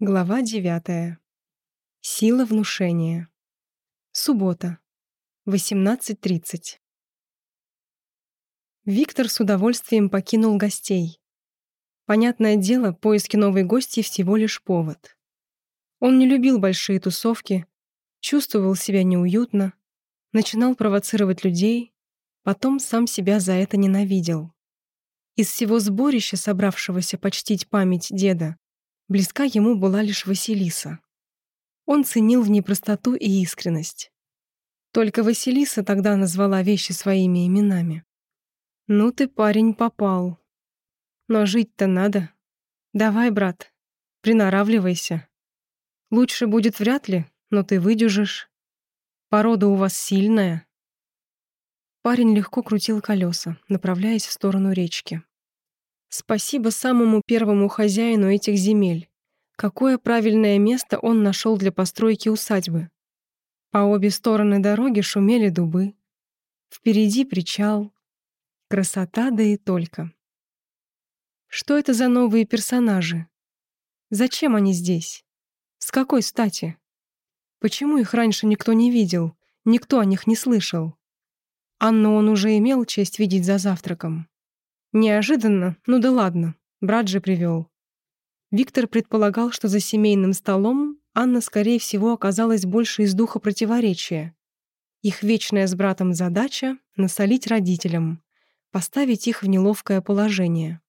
Глава 9. Сила внушения. Суббота. 18.30. Виктор с удовольствием покинул гостей. Понятное дело, поиски новой гости всего лишь повод. Он не любил большие тусовки, чувствовал себя неуютно, начинал провоцировать людей, потом сам себя за это ненавидел. Из всего сборища, собравшегося почтить память деда, близка ему была лишь Василиса. Он ценил в ней простоту и искренность. Только Василиса тогда назвала вещи своими именами. «Ну ты, парень, попал. Но жить-то надо. Давай, брат, приноравливайся. Лучше будет вряд ли, но ты выдюжишь. Порода у вас сильная». Парень легко крутил колеса, направляясь в сторону речки. Спасибо самому первому хозяину этих земель. Какое правильное место он нашел для постройки усадьбы. По обе стороны дороги шумели дубы. Впереди причал. Красота да и только. Что это за новые персонажи? Зачем они здесь? С какой стати? Почему их раньше никто не видел, никто о них не слышал? Анну он уже имел честь видеть за завтраком. Неожиданно, ну да ладно, брат же привел. Виктор предполагал, что за семейным столом Анна, скорее всего, оказалась больше из духа противоречия. Их вечная с братом задача — насолить родителям, поставить их в неловкое положение.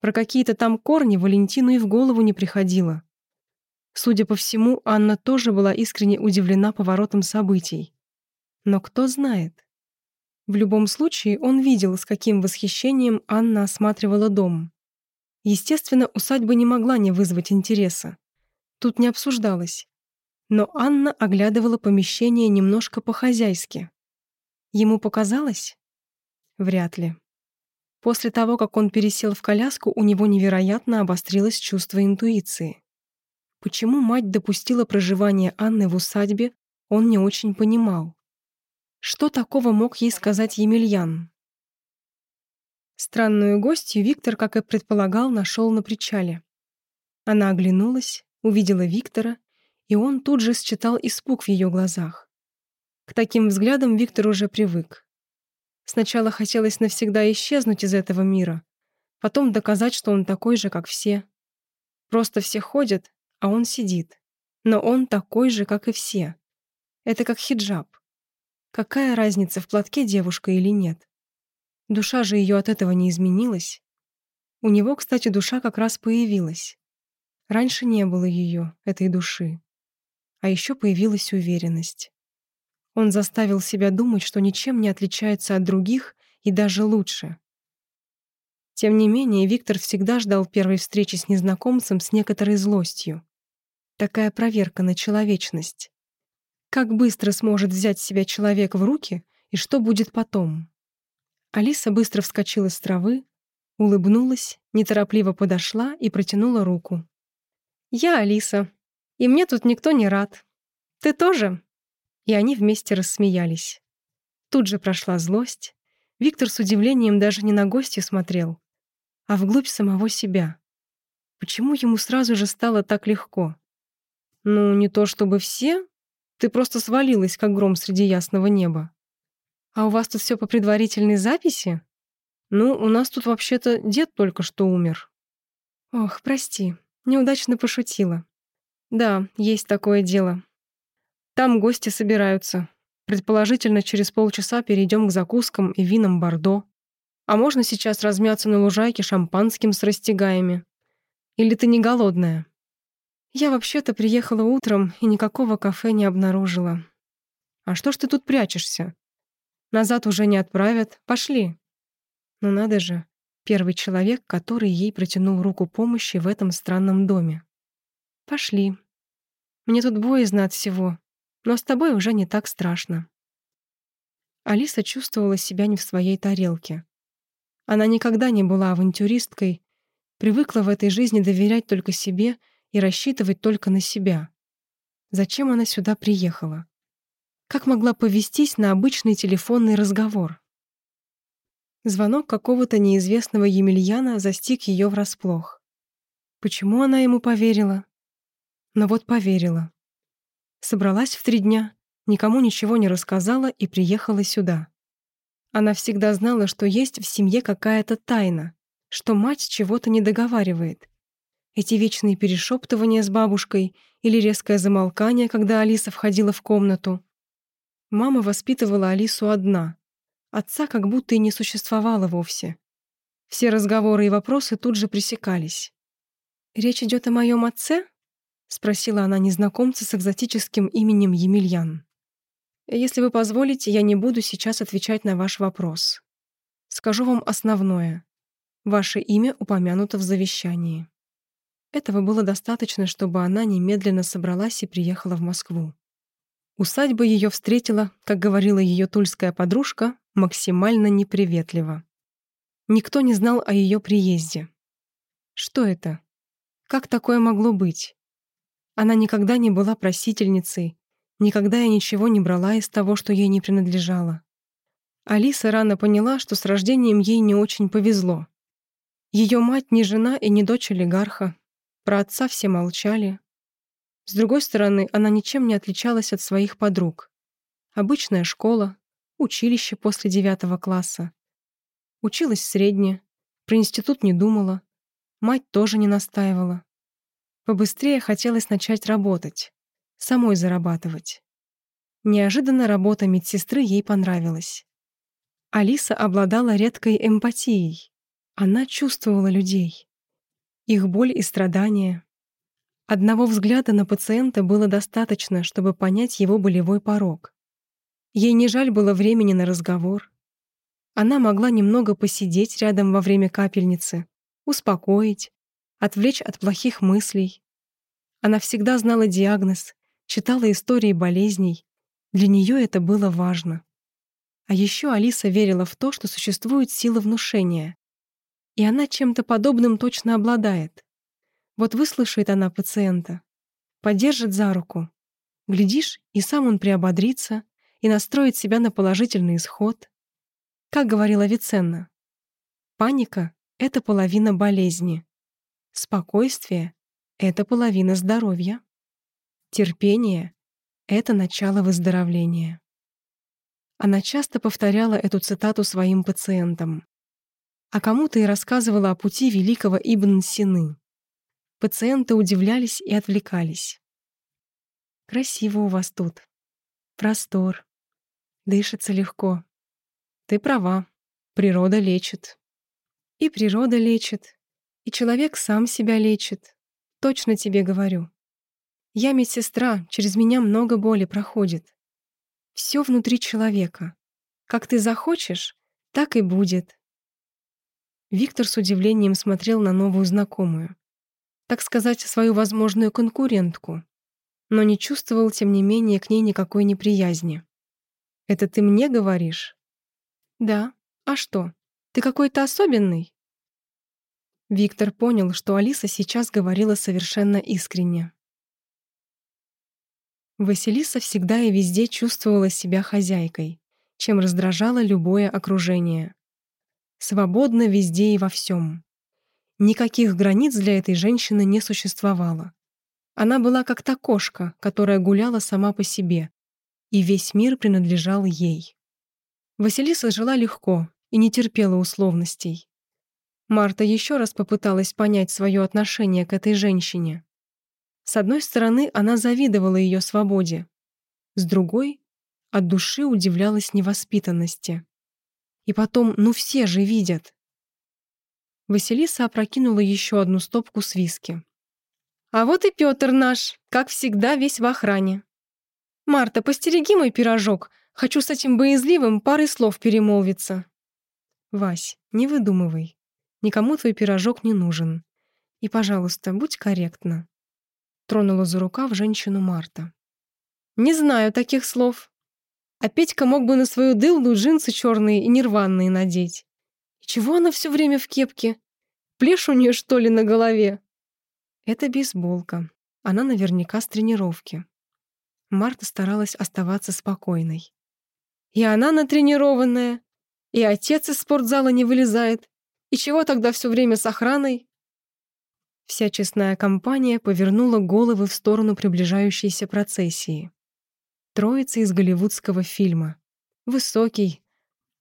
Про какие-то там корни Валентину и в голову не приходило. Судя по всему, Анна тоже была искренне удивлена поворотом событий. Но кто знает? В любом случае, он видел, с каким восхищением Анна осматривала дом. Естественно, усадьба не могла не вызвать интереса. Тут не обсуждалось. Но Анна оглядывала помещение немножко по-хозяйски. Ему показалось? Вряд ли. После того, как он пересел в коляску, у него невероятно обострилось чувство интуиции. Почему мать допустила проживание Анны в усадьбе, он не очень понимал. Что такого мог ей сказать Емельян? Странную гостью Виктор, как и предполагал, нашел на причале. Она оглянулась, увидела Виктора, и он тут же считал испуг в ее глазах. К таким взглядам Виктор уже привык. Сначала хотелось навсегда исчезнуть из этого мира, потом доказать, что он такой же, как все. Просто все ходят, а он сидит. Но он такой же, как и все. Это как хиджаб. Какая разница, в платке девушка или нет? Душа же ее от этого не изменилась. У него, кстати, душа как раз появилась. Раньше не было ее, этой души. А еще появилась уверенность. Он заставил себя думать, что ничем не отличается от других и даже лучше. Тем не менее, Виктор всегда ждал первой встречи с незнакомцем с некоторой злостью. Такая проверка на человечность. Как быстро сможет взять себя человек в руки и что будет потом? Алиса быстро вскочила с травы, улыбнулась, неторопливо подошла и протянула руку. «Я Алиса, и мне тут никто не рад. Ты тоже?» И они вместе рассмеялись. Тут же прошла злость. Виктор с удивлением даже не на гостя смотрел, а вглубь самого себя. Почему ему сразу же стало так легко? Ну, не то чтобы все, ты просто свалилась, как гром среди ясного неба. А у вас тут все по предварительной записи? Ну, у нас тут вообще-то дед только что умер. Ох, прости, неудачно пошутила. Да, есть такое дело. Там гости собираются. Предположительно, через полчаса перейдем к закускам и винам Бордо. А можно сейчас размяться на лужайке шампанским с растягаями? Или ты не голодная? Я вообще-то приехала утром и никакого кафе не обнаружила. А что ж ты тут прячешься? Назад уже не отправят. Пошли. Ну надо же, первый человек, который ей протянул руку помощи в этом странном доме. Пошли. Мне тут боязно от всего, но с тобой уже не так страшно. Алиса чувствовала себя не в своей тарелке. Она никогда не была авантюристкой, привыкла в этой жизни доверять только себе — и рассчитывать только на себя. Зачем она сюда приехала? Как могла повестись на обычный телефонный разговор? Звонок какого-то неизвестного Емельяна застиг ее врасплох. Почему она ему поверила? Но вот поверила. Собралась в три дня, никому ничего не рассказала и приехала сюда. Она всегда знала, что есть в семье какая-то тайна, что мать чего-то не договаривает. Эти вечные перешептывания с бабушкой или резкое замолкание, когда Алиса входила в комнату. Мама воспитывала Алису одна. Отца как будто и не существовало вовсе. Все разговоры и вопросы тут же пресекались. «Речь идет о моем отце?» — спросила она незнакомца с экзотическим именем Емельян. «Если вы позволите, я не буду сейчас отвечать на ваш вопрос. Скажу вам основное. Ваше имя упомянуто в завещании». Этого было достаточно, чтобы она немедленно собралась и приехала в Москву. Усадьба ее встретила, как говорила ее тульская подружка, максимально неприветливо. Никто не знал о ее приезде. Что это? Как такое могло быть? Она никогда не была просительницей, никогда я ничего не брала из того, что ей не принадлежало. Алиса рано поняла, что с рождением ей не очень повезло. Ее мать не жена и не дочь олигарха, про отца все молчали, с другой стороны, она ничем не отличалась от своих подруг. Обычная школа, училище после девятого класса. Училась средне, про институт не думала, мать тоже не настаивала. Побыстрее хотелось начать работать, самой зарабатывать. Неожиданно работа медсестры ей понравилась. Алиса обладала редкой эмпатией. Она чувствовала людей. Их боль и страдания, Одного взгляда на пациента было достаточно, чтобы понять его болевой порог. Ей не жаль было времени на разговор. Она могла немного посидеть рядом во время капельницы, успокоить, отвлечь от плохих мыслей. Она всегда знала диагноз, читала истории болезней. Для нее это было важно. А еще Алиса верила в то, что существует сила внушения. И она чем-то подобным точно обладает. Вот выслушает она пациента, поддержит за руку. Глядишь, и сам он приободрится и настроит себя на положительный исход. Как говорила Виценна, паника — это половина болезни. Спокойствие — это половина здоровья. Терпение — это начало выздоровления. Она часто повторяла эту цитату своим пациентам. А кому-то и рассказывала о пути великого Ибн Сины. Пациенты удивлялись и отвлекались. «Красиво у вас тут. Простор. Дышится легко. Ты права. Природа лечит. И природа лечит, и человек сам себя лечит. Точно тебе говорю. Я медсестра, через меня много боли проходит. Все внутри человека. Как ты захочешь, так и будет. Виктор с удивлением смотрел на новую знакомую так сказать, свою возможную конкурентку, но не чувствовал, тем не менее, к ней никакой неприязни. «Это ты мне говоришь?» «Да. А что? Ты какой-то особенный?» Виктор понял, что Алиса сейчас говорила совершенно искренне. Василиса всегда и везде чувствовала себя хозяйкой, чем раздражало любое окружение. Свободно везде и во всем. Никаких границ для этой женщины не существовало. Она была как та кошка, которая гуляла сама по себе, и весь мир принадлежал ей. Василиса жила легко и не терпела условностей. Марта еще раз попыталась понять свое отношение к этой женщине. С одной стороны, она завидовала ее свободе, с другой — от души удивлялась невоспитанности. И потом, ну все же видят. Василиса опрокинула еще одну стопку с виски. «А вот и Петр наш, как всегда, весь в охране. Марта, постереги мой пирожок, хочу с этим боязливым парой слов перемолвиться». «Вась, не выдумывай. Никому твой пирожок не нужен. И, пожалуйста, будь корректна». Тронула за рукав женщину Марта. «Не знаю таких слов. А Петька мог бы на свою дылду джинсы черные и нерванные надеть. Чего она все время в кепке? Плешь у нее, что ли, на голове? Это бейсболка. Она наверняка с тренировки. Марта старалась оставаться спокойной. И она натренированная, и отец из спортзала не вылезает. И чего тогда все время с охраной? Вся честная компания повернула головы в сторону приближающейся процессии. Троица из голливудского фильма. Высокий,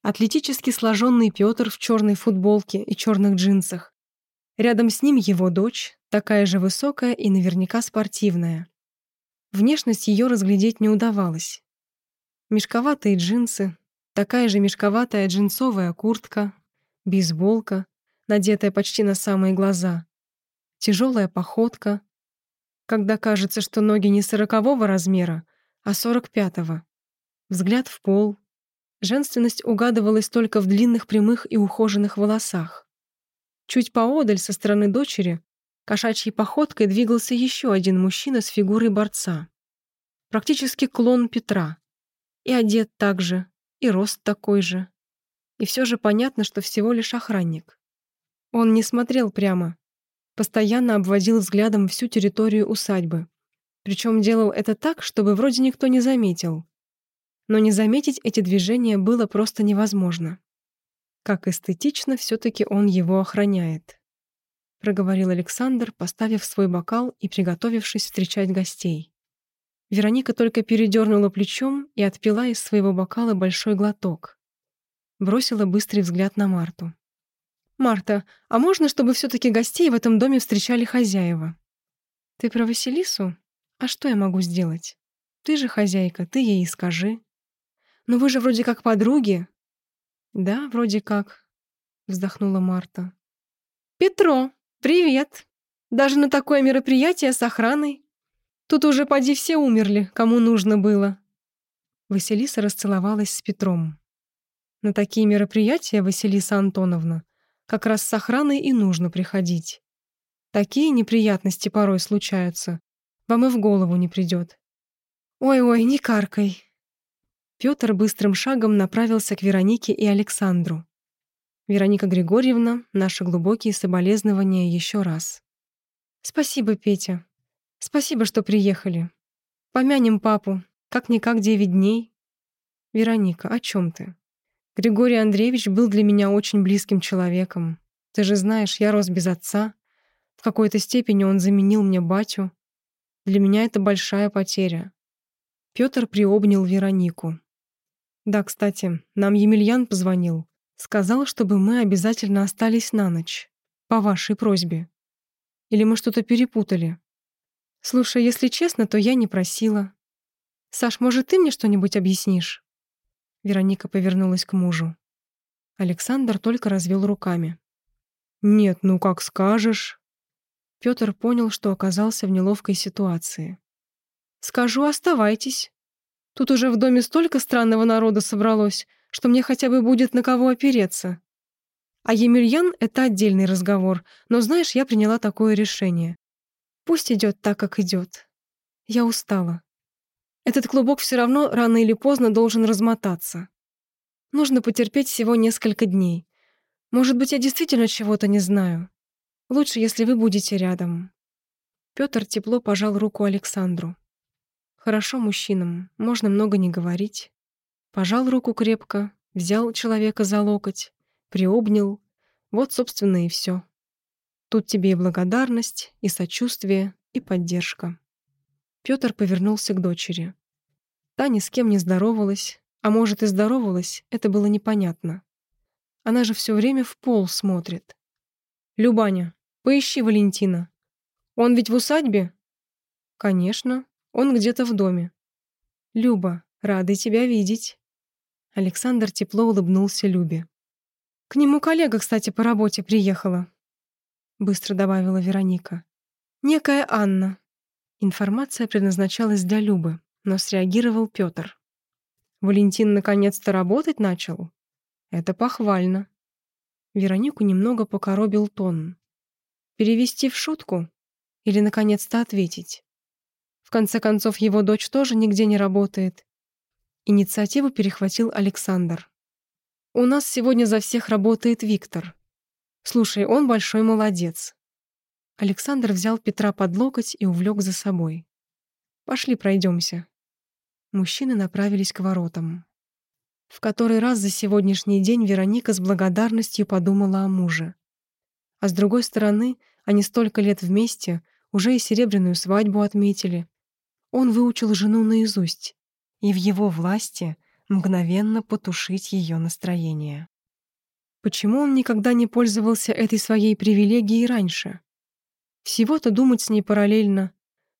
атлетически сложенный Петр в черной футболке и черных джинсах. Рядом с ним его дочь, такая же высокая и наверняка спортивная. Внешность ее разглядеть не удавалось. Мешковатые джинсы, такая же мешковатая джинсовая куртка, бейсболка, надетая почти на самые глаза, тяжелая походка, когда кажется, что ноги не сорокового размера, а сорок пятого. Взгляд в пол. Женственность угадывалась только в длинных прямых и ухоженных волосах. Чуть поодаль со стороны дочери кошачьей походкой двигался еще один мужчина с фигурой борца. Практически клон Петра. И одет так же, и рост такой же. И все же понятно, что всего лишь охранник. Он не смотрел прямо, постоянно обводил взглядом всю территорию усадьбы. Причем делал это так, чтобы вроде никто не заметил. Но не заметить эти движения было просто невозможно. Как эстетично все-таки он его охраняет. Проговорил Александр, поставив свой бокал и приготовившись встречать гостей. Вероника только передернула плечом и отпила из своего бокала большой глоток. Бросила быстрый взгляд на Марту. «Марта, а можно, чтобы все-таки гостей в этом доме встречали хозяева?» «Ты про Василису? А что я могу сделать? Ты же хозяйка, ты ей и скажи». «Но вы же вроде как подруги». «Да, вроде как», — вздохнула Марта. «Петро, привет! Даже на такое мероприятие с охраной. Тут уже поди все умерли, кому нужно было». Василиса расцеловалась с Петром. На такие мероприятия, Василиса Антоновна, как раз с охраной и нужно приходить. Такие неприятности порой случаются. Вам и в голову не придет. Ой-ой, не каркай. Петр быстрым шагом направился к Веронике и Александру. Вероника Григорьевна, наши глубокие соболезнования еще раз. Спасибо, Петя. Спасибо, что приехали. Помянем папу. Как-никак девять дней. Вероника, о чем ты? Григорий Андреевич был для меня очень близким человеком. Ты же знаешь, я рос без отца. В какой-то степени он заменил мне батю. Для меня это большая потеря. Пётр приобнял Веронику. Да, кстати, нам Емельян позвонил. Сказал, чтобы мы обязательно остались на ночь. По вашей просьбе. Или мы что-то перепутали? Слушай, если честно, то я не просила. Саш, может, ты мне что-нибудь объяснишь? Вероника повернулась к мужу. Александр только развел руками. «Нет, ну как скажешь». Пётр понял, что оказался в неловкой ситуации. «Скажу, оставайтесь. Тут уже в доме столько странного народа собралось, что мне хотя бы будет на кого опереться. А Емельян — это отдельный разговор, но, знаешь, я приняла такое решение. Пусть идет так, как идет. Я устала. Этот клубок все равно рано или поздно должен размотаться. Нужно потерпеть всего несколько дней. Может быть, я действительно чего-то не знаю. Лучше, если вы будете рядом. Пётр тепло пожал руку Александру. Хорошо мужчинам, можно много не говорить. Пожал руку крепко, взял человека за локоть, приобнял. Вот, собственно, и все. Тут тебе и благодарность, и сочувствие, и поддержка. Пётр повернулся к дочери. Та ни с кем не здоровалась, а может и здоровалась, это было непонятно. Она же все время в пол смотрит. «Любаня, поищи Валентина. Он ведь в усадьбе?» «Конечно, он где-то в доме». «Люба, рада тебя видеть». Александр тепло улыбнулся Любе. «К нему коллега, кстати, по работе приехала», — быстро добавила Вероника. «Некая Анна. Информация предназначалась для Любы, но среагировал Пётр. Валентин наконец-то работать начал? Это похвально. Веронику немного покоробил тон. Перевести в шутку? Или наконец-то ответить? В конце концов, его дочь тоже нигде не работает. Инициативу перехватил Александр. «У нас сегодня за всех работает Виктор. Слушай, он большой молодец. Александр взял Петра под локоть и увлек за собой. «Пошли пройдемся». Мужчины направились к воротам. В который раз за сегодняшний день Вероника с благодарностью подумала о муже. А с другой стороны, Они столько лет вместе, уже и серебряную свадьбу отметили. Он выучил жену наизусть, и в его власти мгновенно потушить ее настроение. Почему он никогда не пользовался этой своей привилегией раньше? Всего-то думать с ней параллельно,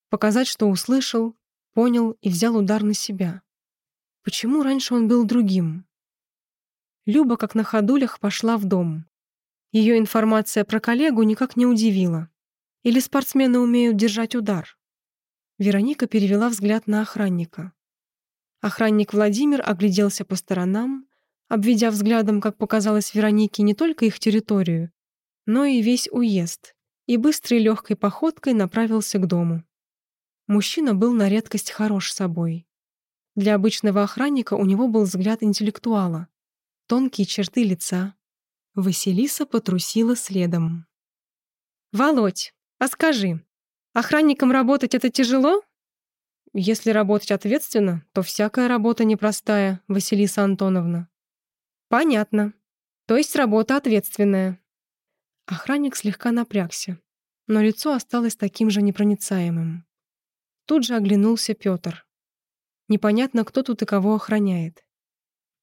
показать, что услышал, понял и взял удар на себя. Почему раньше он был другим? Люба, как на ходулях, пошла в дом. Ее информация про коллегу никак не удивила. Или спортсмены умеют держать удар? Вероника перевела взгляд на охранника. Охранник Владимир огляделся по сторонам, обведя взглядом, как показалось Веронике, не только их территорию, но и весь уезд, и быстрой легкой походкой направился к дому. Мужчина был на редкость хорош собой. Для обычного охранника у него был взгляд интеллектуала, тонкие черты лица. Василиса потрусила следом. «Володь, а скажи, охранником работать это тяжело?» «Если работать ответственно, то всякая работа непростая, Василиса Антоновна». «Понятно. То есть работа ответственная». Охранник слегка напрягся, но лицо осталось таким же непроницаемым. Тут же оглянулся Пётр. Непонятно, кто тут и кого охраняет.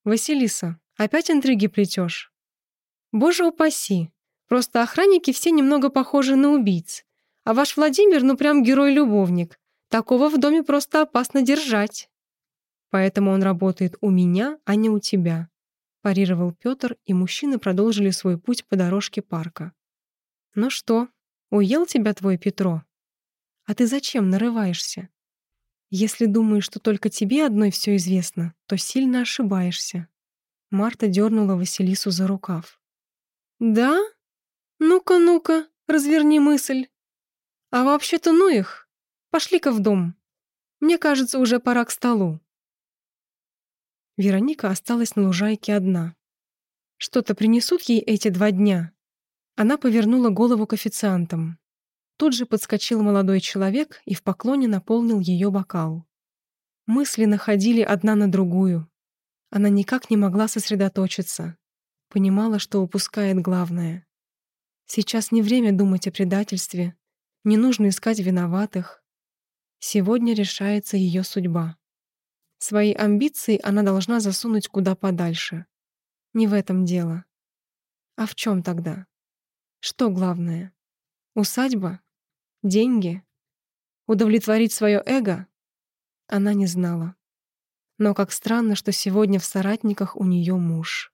«Василиса, опять интриги плетешь?» «Боже упаси! Просто охранники все немного похожи на убийц. А ваш Владимир, ну прям герой-любовник. Такого в доме просто опасно держать». «Поэтому он работает у меня, а не у тебя», парировал Пётр, и мужчины продолжили свой путь по дорожке парка. «Ну что, уел тебя твой Петро? А ты зачем нарываешься? Если думаешь, что только тебе одной все известно, то сильно ошибаешься. Марта дернула Василису за рукав. «Да? Ну-ка, ну-ка, разверни мысль. А вообще-то ну их. Пошли-ка в дом. Мне кажется, уже пора к столу». Вероника осталась на лужайке одна. Что-то принесут ей эти два дня? Она повернула голову к официантам. Тут же подскочил молодой человек и в поклоне наполнил ее бокал. Мысли находили одна на другую. Она никак не могла сосредоточиться. Понимала, что упускает главное. Сейчас не время думать о предательстве. Не нужно искать виноватых. Сегодня решается ее судьба. Свои амбиции она должна засунуть куда подальше. Не в этом дело. А в чем тогда? Что главное? Усадьба? Деньги? Удовлетворить свое эго? Она не знала. Но как странно, что сегодня в соратниках у нее муж.